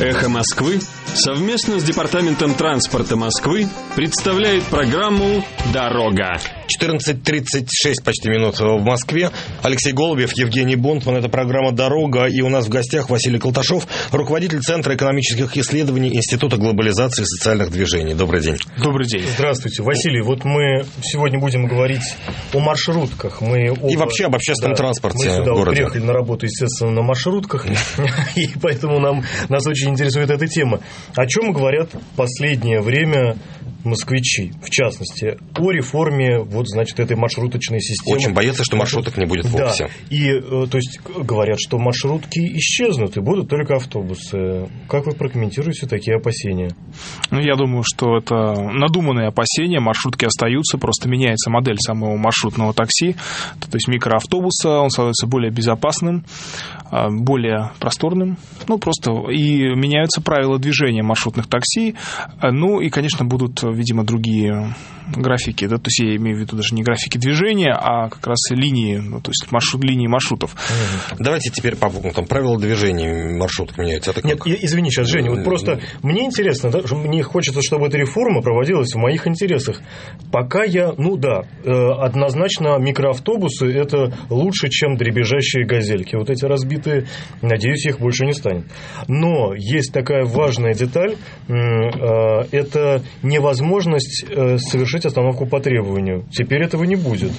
«Эхо Москвы» совместно с Департаментом транспорта Москвы представляет программу «Дорога». 14.36 почти минут в Москве. Алексей Голубев, Евгений Бонтман. Это программа «Дорога». И у нас в гостях Василий Колташов, руководитель Центра экономических исследований Института глобализации и социальных движений. Добрый день. Добрый день. Здравствуйте. Василий, вот мы сегодня будем говорить о маршрутках. Мы оба, и вообще об общественном да, транспорте Мы сюда в городе. приехали на работу, естественно, на маршрутках. И поэтому нам, нас очень интересует эта тема. О чем говорят в последнее время москвичи, в частности, о реформе вот, значит, этой маршруточной системы. Очень боятся, что маршруток не будет вовсе. Да. И, э, то есть, говорят, что маршрутки исчезнут, и будут только автобусы. Как вы прокомментируете такие опасения? Ну, я думаю, что это надуманные опасения. Маршрутки остаются, просто меняется модель самого маршрутного такси. То есть, микроавтобуса, он становится более безопасным, более просторным. Ну, просто и меняются правила движения маршрутных такси. Ну, и, конечно, будут видимо, другие графики, да, то есть я имею в виду даже не графики движения, а как раз линии, ну, то есть маршрут, линии маршрутов. Давайте теперь по пунктам. Правила движения маршруток меняются. Это как? Нет, извини, сейчас, Женя, вот просто мне интересно, да, мне хочется, чтобы эта реформа проводилась в моих интересах. Пока я, ну да, э, однозначно микроавтобусы – это лучше, чем дребезжащие газельки. Вот эти разбитые, надеюсь, их больше не станет. Но есть такая важная деталь, э, это невозможность э, совершить остановку по требованию. Теперь этого не будет.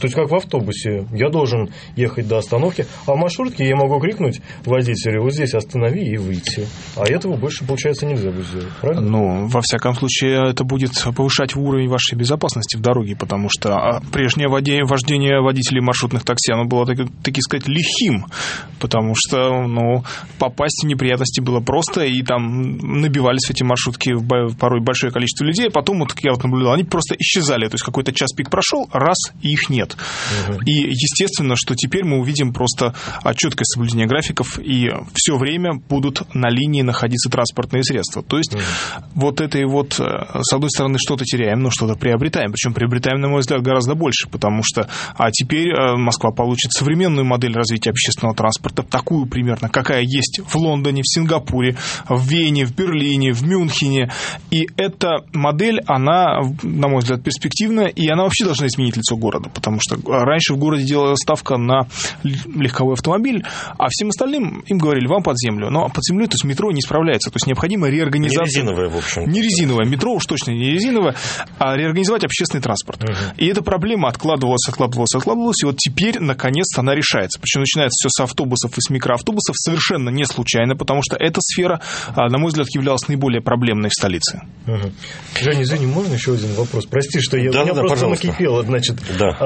То есть, как в автобусе. Я должен ехать до остановки, а в маршрутке я могу крикнуть водителю, вот здесь останови и выйти. А этого больше, получается, нельзя будет сделать, правильно? Ну, во всяком случае, это будет повышать уровень вашей безопасности в дороге, потому что а, прежнее вождение водителей маршрутных такси, оно было, так, так сказать, лихим, потому что, ну, попасть в неприятности было просто, и там набивались эти маршрутки порой большое количество людей, а потом, вот, как я вот наблюдал, они просто исчезали, то есть какой-то час пик прошел, раз, и их нет нет. Угу. И естественно, что теперь мы увидим просто четкое соблюдение графиков, и все время будут на линии находиться транспортные средства. То есть угу. вот это и вот, э, с одной стороны, что-то теряем, но что-то приобретаем. Причем приобретаем, на мой взгляд, гораздо больше, потому что а теперь э, Москва получит современную модель развития общественного транспорта, такую примерно, какая есть в Лондоне, в Сингапуре, в Вене, в Берлине, в Мюнхене. И эта модель, она, на мой взгляд, перспективная, и она вообще должна изменить лицо города, потому что раньше в городе делала ставка на легковой автомобиль, а всем остальным им говорили, вам под землю. Но под землей, то есть метро не справляется, то есть необходима реорганизация. Не резиновое, в общем. Не резиновое, метро уж точно не резиновое, а реорганизовать общественный транспорт. Угу. И эта проблема откладывалась, откладывалась, откладывалась, и вот теперь, наконец-то, она решается. Причем начинается все с автобусов и с микроавтобусов совершенно не случайно, потому что эта сфера, а, на мой взгляд, являлась наиболее проблемной в столице. Угу. Женя, извини, можно еще один вопрос? Прости, что я, да, у меня да, просто пожалуйста. накипело. Значит, да.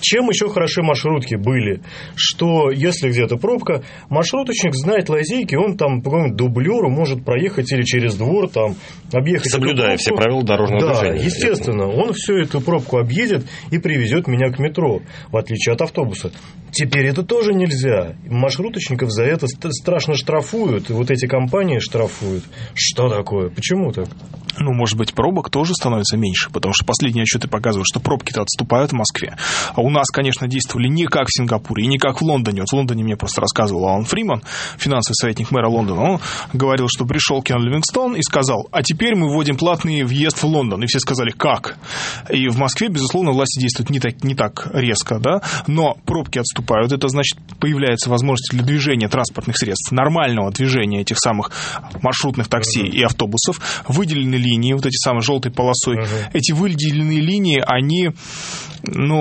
Чем еще хороши маршрутки были? Что если где-то пробка, маршруточник знает лазейки, он там по дублеру может проехать или через двор, там, объехать. Соблюдая все правила дорожного да, движения. естественно. Он всю эту пробку объедет и привезет меня к метро, в отличие от автобуса. Теперь это тоже нельзя. Маршруточников за это страшно штрафуют, и вот эти компании штрафуют. Что такое? Почему так? Ну, может быть, пробок тоже становится меньше, потому что последние отчеты показывают, что пробки-то отступают в Москве. А у нас, конечно, действовали не как в Сингапуре и не как в Лондоне. Вот в Лондоне мне просто рассказывал Алан Фриман, финансовый советник мэра Лондона. Он говорил, что пришел Кен Ливингстон и сказал, а теперь мы вводим платный въезд в Лондон. И все сказали, как? И в Москве, безусловно, власти действуют не так, не так резко, да, но пробки отступают. Это значит, появляется возможность для движения транспортных средств, нормального движения этих самых маршрутных такси и автобусов. Выделены линии, вот эти самые желтой полосой. Эти выделенные линии, они ну,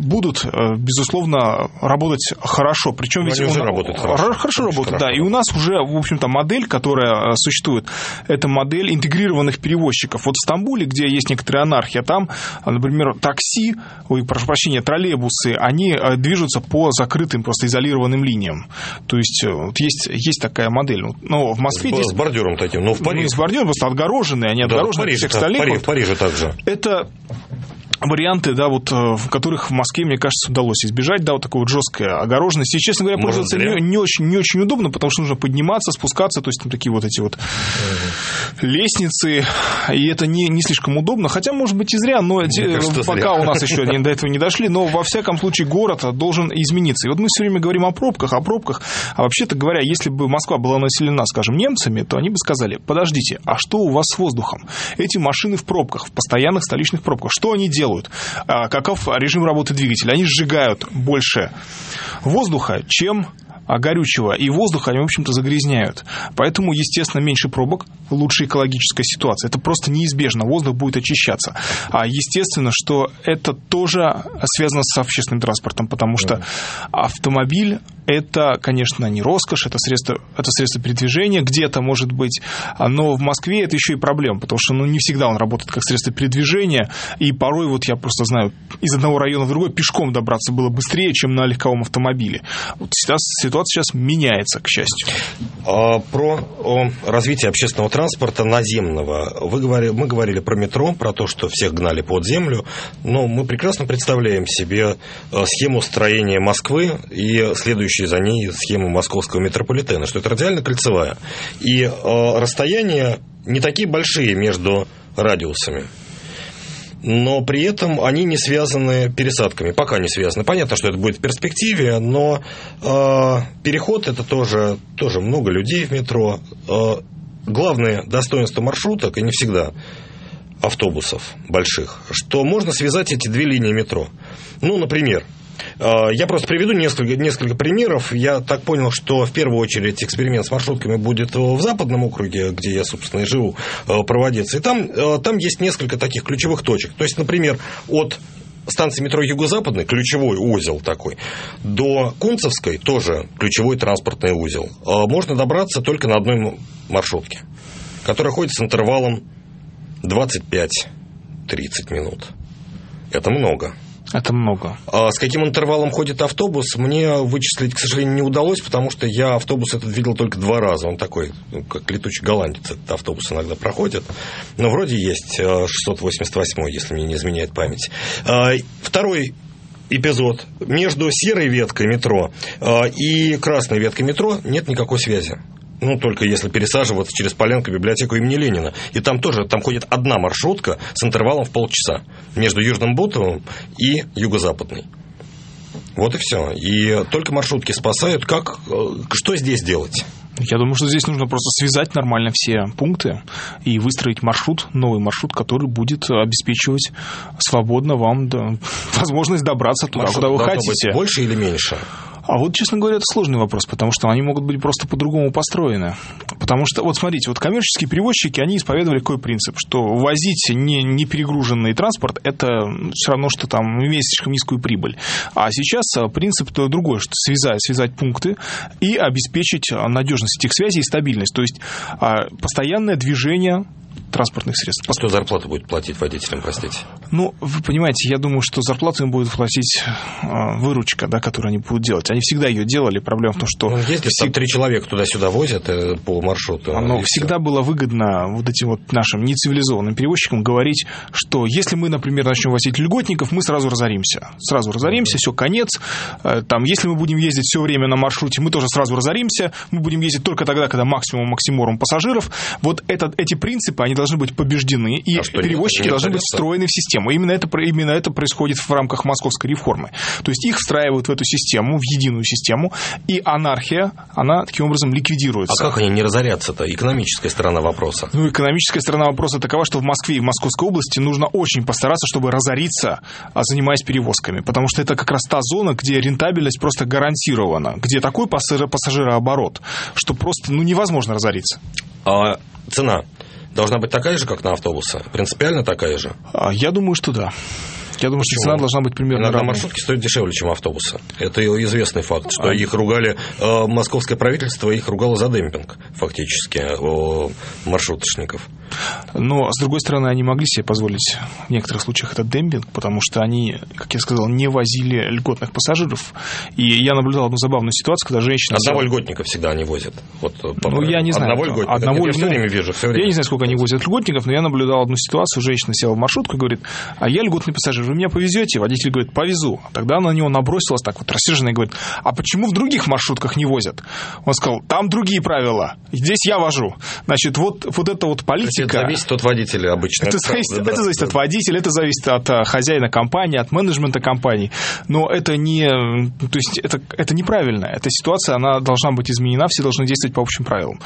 будут, э, безусловно, работать хорошо. Причем ведь уже работают хорошо. Хорошо работают, да. И у нас уже, в общем-то, модель, которая э, существует, это модель интегрированных перевозчиков. Вот в Стамбуле, где есть некоторая анархия, там, например, такси, ой, прошу прощения, троллейбусы, они э, движутся по закрытым, просто изолированным линиям. То есть вот есть, есть такая модель. Но в Москве... С, здесь... с бордюром таким, но в Париже... Ну, с бордюром просто отгороженные, они да, отгорожены от всех столей. В Париже, в Париже также. Это варианты, да, вот, э, в которых в Москве, мне кажется, удалось избежать, да, вот такой вот жесткой огороженности. И, честно говоря, Может, пользоваться не, не очень, не очень удобно, потому что нужно подниматься, спускаться, то есть там такие вот эти вот лестницы, и это не, не слишком удобно, хотя, может быть, и зря, но де- кажется, пока зря. у нас еще до этого не дошли, но во всяком случае город должен измениться. И вот мы все время говорим о пробках, о пробках, а вообще-то говоря, если бы Москва была населена, скажем, немцами, то они бы сказали, подождите, а что у вас с воздухом? Эти машины в пробках, в постоянных столичных пробках, что они делают? А, Каков режим работы двигателя? Они сжигают больше воздуха, чем а, горючего и воздуха они, в общем-то, загрязняют. Поэтому, естественно, меньше пробок, лучше экологическая ситуация. Это просто неизбежно, воздух будет очищаться. А естественно, что это тоже связано с общественным транспортом, потому что автомобиль это, конечно, не роскошь, это средство, это средство передвижения, где-то, может быть, но в Москве это еще и проблема, потому что ну, не всегда он работает как средство передвижения, и порой, вот я просто знаю, из одного района в другой пешком добраться было быстрее, чем на легковом автомобиле. Вот сейчас, ситуация сейчас меняется, к счастью. А, Про развитие общественного транспорта наземного. Вы говорили, мы говорили про метро, про то, что всех гнали под землю, но мы прекрасно представляем себе э, схему строения Москвы и следующую за ней схему московского метрополитена, что это радиально-кольцевая. И э, расстояния не такие большие между радиусами. Но при этом они не связаны пересадками, пока не связаны. Понятно, что это будет в перспективе, но э, переход это тоже, тоже много людей в метро. Э, главное достоинство маршруток, и не всегда автобусов больших, что можно связать эти две линии метро. Ну, например, я просто приведу несколько, несколько примеров. Я так понял, что в первую очередь эксперимент с маршрутками будет в западном округе, где я, собственно, и живу, э, проводиться. И там, э, там есть несколько таких ключевых точек. То есть, например, от станции метро Юго-Западный, ключевой узел такой, до Кунцевской, тоже ключевой транспортный узел, э, можно добраться только на одной маршрутке, которая ходит с интервалом 25-30 минут. Это много. Это много. А с каким интервалом ходит автобус, мне вычислить, к сожалению, не удалось, потому что я автобус этот видел только два раза. Он такой, ну, как летучий голландец, этот автобус иногда проходит. Но вроде есть э, 688, если мне не изменяет память. А, Второй эпизод. Между серой веткой метро э, и красной веткой метро нет никакой связи. Ну, только если пересаживаться через Поленко библиотеку имени Ленина. И там тоже, там ходит одна маршрутка с интервалом в полчаса между Южным Бутовым и Юго-Западной. Вот и все. И только маршрутки спасают. Как, э, что здесь делать? Я думаю, что здесь нужно просто связать нормально все пункты и выстроить маршрут, новый маршрут, который будет обеспечивать свободно вам да, возможность добраться туда, Маршрут куда вы хотите. быть больше или меньше? А вот, честно говоря, это сложный вопрос, потому что они могут быть просто по-другому построены. Потому что, вот смотрите, вот коммерческие перевозчики, они исповедовали какой принцип, что возить не, не перегруженный транспорт, это все равно, что там иметь слишком низкую прибыль. А сейчас а, принцип -то другой, что связать, связать пункты и обеспечить надежность этих связей и стабильность. То есть а, постоянное движение транспортных средств. Кто зарплату будет платить водителям, простите? Ну, вы понимаете, я думаю, что зарплату им будет платить э, выручка, да, которую они будут делать. Они всегда ее делали. Проблема в том, что Ну, ездят, все- там три человека туда-сюда возят э, по маршруту. и всё. всегда было выгодно вот этим вот нашим нецивилизованным перевозчикам говорить, что если мы, например, начнем возить льготников, мы сразу разоримся. Сразу разоримся, все, конец. Э, Там, если мы будем ездить все время на маршруте, мы тоже сразу разоримся. Мы будем ездить только тогда, когда максимум максиморум пассажиров. Вот этот, эти принципы, они должны быть побеждены, и А перевозчики должны быть встроены в систему. Именно это, именно это происходит в рамках московской реформы. То есть их встраивают в эту систему, в единую систему, и анархия, она таким образом А ликвидируется. как они не разорятся-то? Экономическая сторона вопроса. Ну, экономическая сторона вопроса такова, что в Москве и в Московской области нужно очень постараться, чтобы разориться, а, занимаясь перевозками. Потому что это как раз та зона, где рентабельность просто гарантирована, где такой пассажир- пассажирооборот, что просто ну, невозможно разориться. А цена должна быть такая же, как на автобусы? Принципиально такая же? А, Я думаю, что да. Я думаю, что цена должна быть примерно Иногда равной. маршрутки стоят дешевле, чем автобусы. Это известный факт, что их ругали, э, московское правительство их ругало за демпинг, фактически, э, маршруточников. Но, с другой стороны, они могли себе позволить в некоторых случаях этот демпинг, потому что они, как я сказал, не возили льготных пассажиров. И я наблюдал одну забавную ситуацию, когда женщина... Одного села- льготника всегда они возят. Вот, э, Ну, я не знаю. Одного льготника. Одного я все время вижу, все время. Я не знаю, сколько они возят льготников, но я наблюдал одну ситуацию. Женщина села в маршрутку и говорит, а я льготный пассажир, вы меня повезете? Водитель говорит, повезу. Тогда на него набросилась так вот рассерженно и говорит, а почему в других маршрутках не возят? Он сказал, там другие правила, здесь я вожу. Значит, вот, вот эта вот политика... Это зависит от водителя обычно. Это, зависит, правда, это зависит да. от водителя, это зависит от а, хозяина компании, от менеджмента компании. Но это не... То есть это, это неправильно. Эта ситуация, она должна быть изменена, все должны действовать по общим правилам.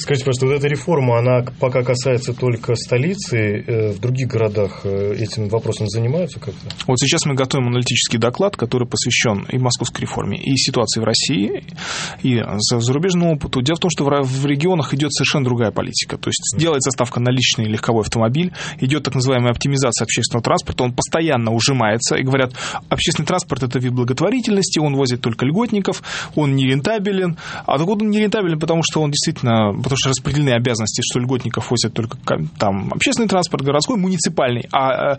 Скажите, просто вот эта реформа, она пока касается только столицы, э, в других городах э, этим вопросом занимаются как-то? Вот сейчас мы готовим аналитический доклад, который посвящен и московской реформе, и ситуации в России, и зарубежному опыту. Дело в том, что в регионах идет совершенно другая политика. То есть делается ставка на личный легковой автомобиль, идет так называемая оптимизация общественного транспорта, он постоянно ужимается, и говорят, общественный транспорт – это вид благотворительности, он возит только льготников, он не рентабелен. А так вот он не рентабелен, потому что он действительно потому что распределены обязанности, что льготников возят только там общественный транспорт, городской, муниципальный, а э,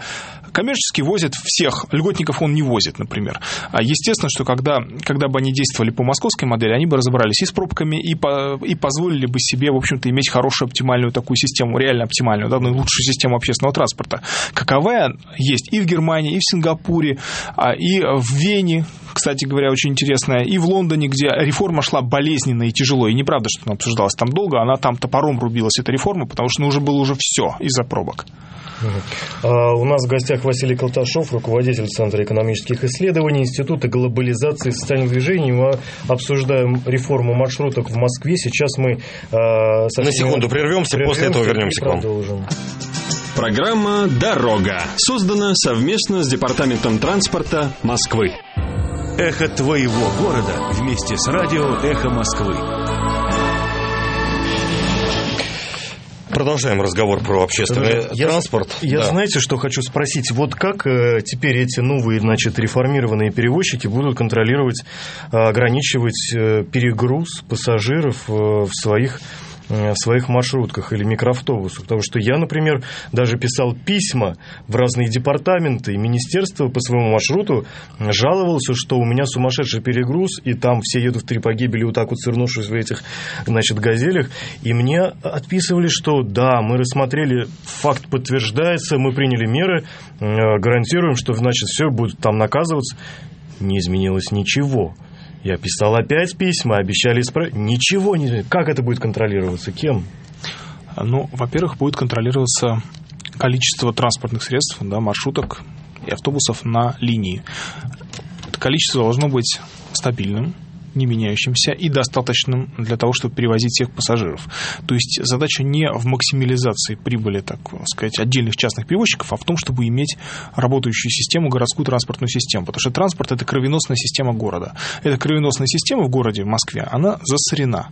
коммерческий возят всех, льготников он не возит, например. А естественно, что когда, когда бы они действовали по московской модели, они бы разобрались и с пробками, и, по, и позволили бы себе, в общем-то, иметь хорошую оптимальную такую систему, реально оптимальную, да, лучшую систему общественного транспорта. Каковая есть и в Германии, и в Сингапуре, а, и в Вене, кстати говоря, очень интересная, и в Лондоне, где реформа шла болезненно и тяжело, и неправда, что она обсуждалась там долго, она там топором рубилась, эта реформа, потому что ну, уже было уже все из-за пробок. А у нас в гостях Василий Колташов, руководитель Центра экономических исследований Института глобализации и социальных движений. Мы обсуждаем реформу маршруток в Москве. Сейчас мы... Э, На секунду прервемся, прервемся, после этого вернемся к вам. Продолжим. Программа «Дорога» создана совместно с Департаментом транспорта Москвы. Эхо твоего города вместе с радио «Эхо Москвы». Продолжаем разговор про общественный я, транспорт. Я, да. знаете, что хочу спросить? Вот как э, теперь эти новые, значит, реформированные перевозчики будут контролировать, э, ограничивать э, перегруз пассажиров в своих в своих маршрутках или микроавтобусах. Потому что я, например, даже писал письма в разные департаменты и министерства по своему маршруту, жаловался, что у меня сумасшедший перегруз, и там все едут в три погибели, вот так вот свернувшись в этих, значит, газелях. И мне отписывали, что да, мы рассмотрели, факт подтверждается, мы приняли меры, э, гарантируем, что, значит, все будет там наказываться. Не изменилось ничего. Я писал опять письма, обещали исправить. Ничего не... Как это будет контролироваться? Кем? Ну, во-первых, будет контролироваться количество транспортных средств, да, маршруток и автобусов на линии. Это количество должно быть стабильным, не меняющимся и достаточным для того, чтобы перевозить всех пассажиров. То есть задача не в максимализации прибыли, так сказать, отдельных частных перевозчиков, а в том, чтобы иметь работающую систему, городскую транспортную систему. Потому что транспорт – это кровеносная система города. Эта кровеносная система в городе, в Москве, она засорена.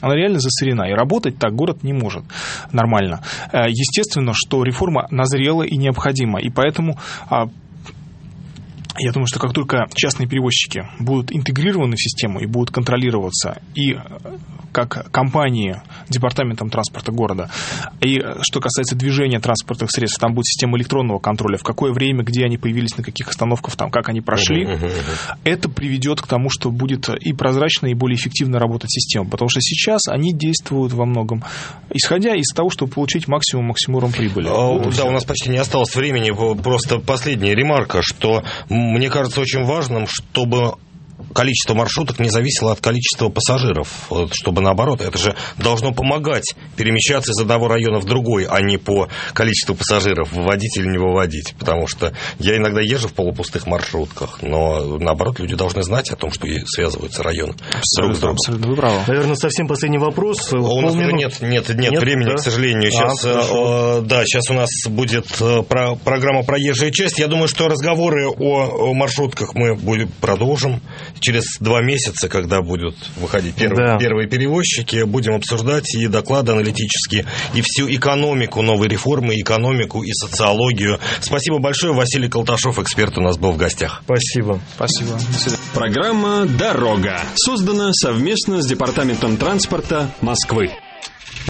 Она реально засорена, и работать так город не может нормально. Э, естественно, что реформа назрела и необходима, и поэтому а, я думаю, что как только частные перевозчики будут интегрированы в систему и будут контролироваться и э, как компании департаментом транспорта города, и э, что касается движения транспортных средств, там будет система электронного контроля, в какое время, где они появились, на каких остановках, там, как они прошли, uh-huh, uh-huh. это приведет к тому, что будет и прозрачно, и более эффективно работать система. Потому что сейчас они действуют во многом, исходя из того, чтобы получить максимум максимум прибыли. Вот да, у нас почти не осталось времени. Просто последняя ремарка, что мне кажется очень важным, чтобы количество маршруток не зависело от количества пассажиров, чтобы наоборот, это же должно помогать перемещаться из одного района в другой, а не по количеству пассажиров выводить или не выводить, потому что я иногда езжу в полупустых маршрутках, но наоборот, люди должны знать о том, что связываются районы абсолютно, друг с другом. Абсолютно, вы правы. Наверное, совсем последний вопрос. А у нас уже нет, нет, нет, нет времени, да? к сожалению. Сейчас, а, э, да, сейчас у нас будет э, про, программа «Проезжая часть». Я думаю, что разговоры о, о маршрутках мы будем продолжим через два месяца, когда будут выходить первые, да. первые перевозчики, будем обсуждать и доклады аналитические, и всю экономику новой реформы, экономику и социологию. Спасибо большое. Василий Колташов, эксперт, у нас был в гостях. Спасибо. Спасибо. Программа «Дорога» создана совместно с Департаментом транспорта Москвы.